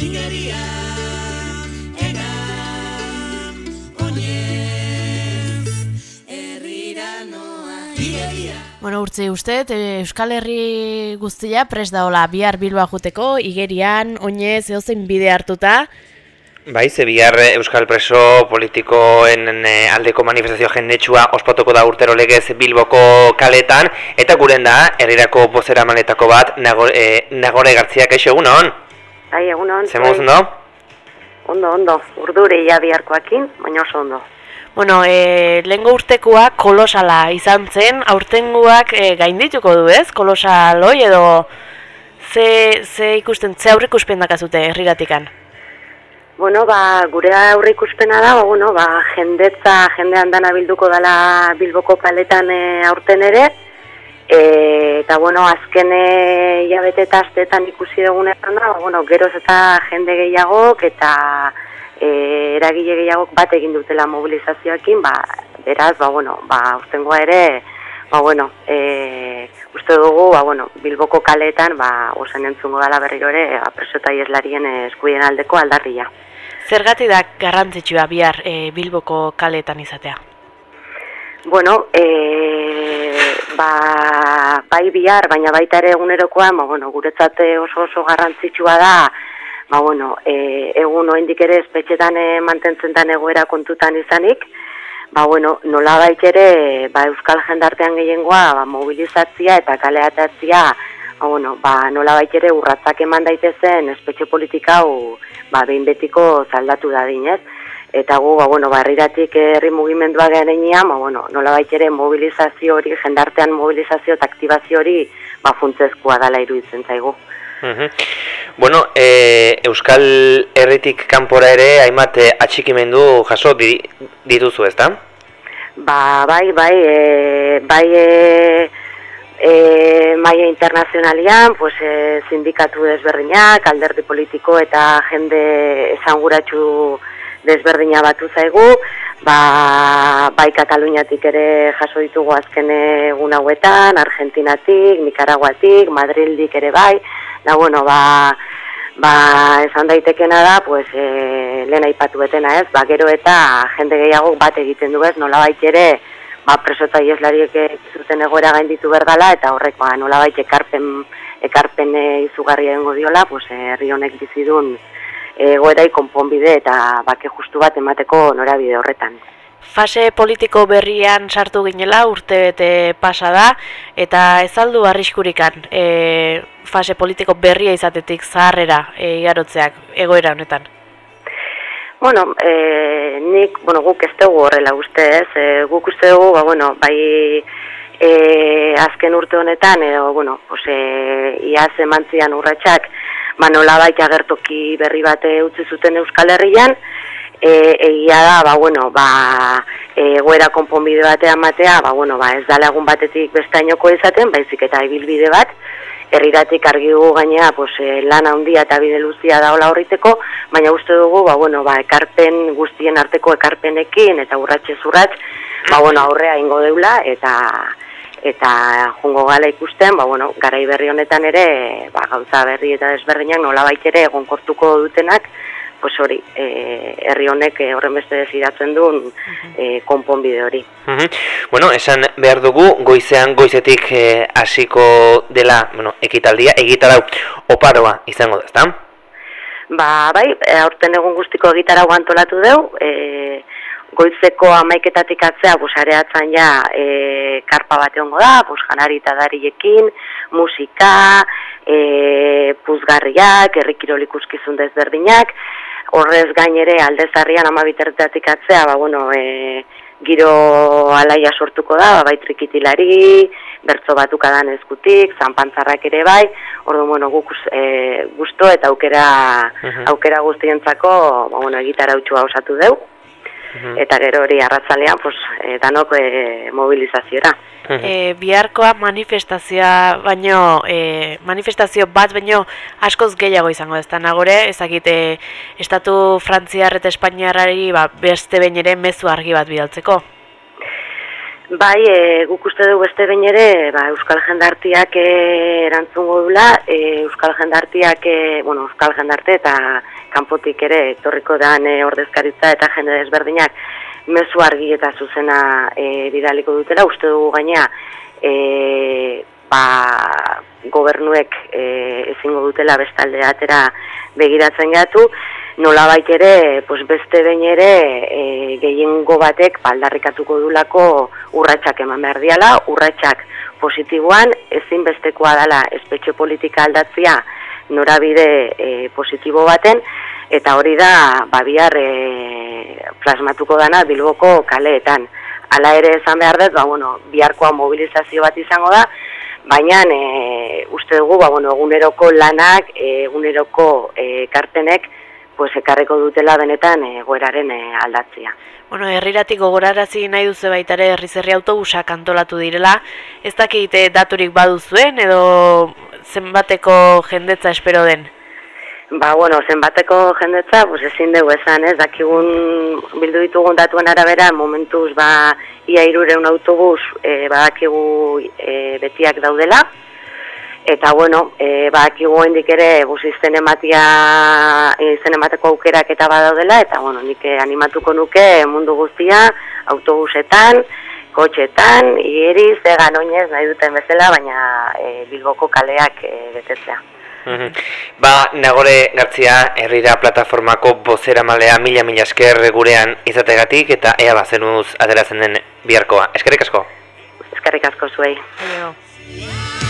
Igeria, ega, oinez, herrira noa. Igeria. Bueno, urtzi uste, Euskal Herri guztia pres daola bihar bilba juteko, igerian, oinez, edozein bide hartuta, Bai, ze bihar eh, Euskal Preso politikoen eh, aldeko manifestazio jendetsua ospatuko da urtero legez Bilboko kaletan, eta guren da, herrirako bozera maletako bat, nagore, eh, nagore gartziak eixo, egun hon? Bai, egun hon. Zemuz, bai. ondo? Ondo, ondo. Urdure ia biharkoakin, baina oso ondo. Bueno, e, lehengo urtekoa kolosala izan zen, aurtenguak e, gaindituko du ez, kolosaloi edo ze, ze ikusten, ze uspen dakazute herriratikan? Bueno, ba, gure aurre ikuspena da, ba, bueno, ba, jendetza, jendean dana bilduko dela Bilboko kaletan e, aurten ere, e, eta, bueno, azken e, hilabete eta asteetan ikusi dugunetan da, ba, bueno, geroz eta jende gehiagok eta e, eragile gehiagok bat egin dutela mobilizazioekin, ba, beraz, ba, bueno, ba, urtengoa ere, ba, bueno, e, uste dugu, ba, bueno, Bilboko kaletan, ba, osen entzungo dela berriro ere, ba, preso eta ieslarien eskubien aldeko aldarria. Zergati da garrantzitsua bihar e, Bilboko kaletan izatea? Bueno, e, ba, bai bihar, baina baita ere egunerokoan, ba, bueno, guretzat oso oso garrantzitsua da, ba, bueno, e, egun oindik ere espetxetan e, mantentzen den egoera kontutan izanik, ba, bueno, nola ere, ba, Euskal jendartean gehiengoa, ba, mobilizatzia eta kaleatatzia, ba, bueno, ba, nola ere urratzak eman daitezen espetxe politika hau, ba, behin betiko zaldatu da dinez. Eta gu, ba, bueno, barriratik herri mugimendua gerenean, ba, bueno, nola ere mobilizazio hori, jendartean mobilizazio eta aktibazio hori, ba, funtzezkoa dala iruditzen zaigu. Mhm. Bueno, e, Euskal Herritik kanpora ere, hainbat e, atxikimendu jaso di, dituzu, ezta? Ba, bai, bai, e, bai, e, e, maia internazionalian, pues, e, sindikatu desberdinak, alderdi politiko eta jende esanguratsu desberdina batu zaigu, ba, bai Kataluniatik ere jaso ditugu azken egun hauetan, Argentinatik, Nicaraguatik, Madrildik ere bai, da bueno, ba, ba esan daitekena da, pues, e, lehen aipatu betena ez, ba, gero eta jende gehiago bat egiten du ez, nola ere, ba, preso eta ieslariek zuten egoera gainditu berdala, eta horrek ba, nola ekarpen, ekarpen e, izugarri egingo diola, pues, herri honek bizidun egoerai konponbide eta bake justu bat emateko norabide horretan. Fase politiko berrian sartu ginela urte bete pasa da eta ez aldu arriskurikan e, fase politiko berria izatetik zaharrera e, igarotzeak egoera honetan. Bueno, e, nik, bueno, guk ez dugu horrela uste ez, e, guk uste dugu, ba, bueno, bai e, azken urte honetan, edo, bueno, pues, e, iaz emantzian urratxak, ba, nola baita agertoki berri bate utzi zuten Euskal Herrian, e, egia da, ba, bueno, ba, egoera konponbide batean matea, ba, bueno, ba, ez da lagun batetik bestainoko izaten, baizik eta ibilbide bat, herriratik argi dugu gainea pues, e, lan handia eta bide luzia daola horriteko, baina uste dugu ba, bueno, ba, ekarpen guztien arteko ekarpenekin eta urratxe zurratx, ba, bueno, aurrea ingo deula eta eta jungo gala ikusten, ba, bueno, garai berri honetan ere, ba, gauza berri eta desberdinak nola ere egonkortuko dutenak, pues hori, e, herri honek e, horren beste desidatzen duen e, konponbide hori. Bueno, esan behar dugu, goizean goizetik hasiko dela, bueno, ekitaldia, egitarau oparoa izango da, ezta? Ba, bai, aurten egun guztiko egitarau antolatu deu, e, goizeko amaiketatik atzea, bus, areatzen ja, e, karpa bat egongo da, bus, janari eta dariekin, musika, e, puzgarriak, errikirolik uskizun desberdinak, horrez gain ere aldezarrian ama bitertatik atzea, ba, bueno, e, giro alaia sortuko da, ba, bai trikitilari, bertzo batuka dan eskutik, zanpantzarrak ere bai, ordu, bueno, guk e, gusto eta aukera, aukera guztientzako, ba, bueno, egitara utxua osatu deu, eta gero hori arratzalean, pues, e, danok e, mobilizaziora. E, biharkoa manifestazioa baino, e, manifestazio bat baino askoz gehiago izango ez da nagore, ezakite estatu frantziar eta espainiarrari ba, beste behin ere mezu argi bat bidaltzeko. Bai, e, guk uste dugu beste behin ere, ba, Euskal Jendartiak e, erantzungo dula, e, Euskal Jendartiak, e, bueno, Euskal Jendarte eta kanpotik ere etorriko dan e, ordezkaritza eta jende desberdinak mezu argi eta zuzena e, bidaliko dutela, uste dugu gaina e, ba, gobernuek e, ezingo dutela bestalde atera begiratzen gatu, nolabait ere, pues beste behin ere, e, gehiengo batek baldarrikatuko dulako urratsak eman behar diala, urratsak positiboan, ezinbestekoa dela espetxe politika aldatzia norabide e, positibo baten, eta hori da, babiar e, plasmatuko dana bilboko kaleetan. Hala ere esan behar dut, ba, bueno, biharkoa mobilizazio bat izango da, baina e, uste dugu, ba, bueno, eguneroko lanak, e, eguneroko e, kartenek, pues ekarreko dutela benetan egoeraren e, aldatzea. Bueno, herriratik gogorarazi nahi duzu baita ere herriz herri autobusak antolatu direla. Ez dakite daturik baduzuen edo zenbateko jendetza espero den? Ba, bueno, zenbateko jendetza, pues ezin dugu esan, ez, dakigun bildu ditugun datuen arabera, momentuz, ba, ia irureun autobus, e, badakigu e, betiak daudela, Eta bueno, e, ba akigu ere bus izen ematia izen emateko aukerak eta badaudela eta bueno, nik animatuko nuke mundu guztia autobusetan, kotxetan, igeriz, egan oinez nahi duten bezala, baina e, Bilboko kaleak e, betetzea. Ba, nagore gartzia herrira plataformako bozera malea mila mila esker gurean izategatik eta ea bazenuz aderazen den biharkoa. Eskerrik asko? Eskerrik asko zuei. yeah.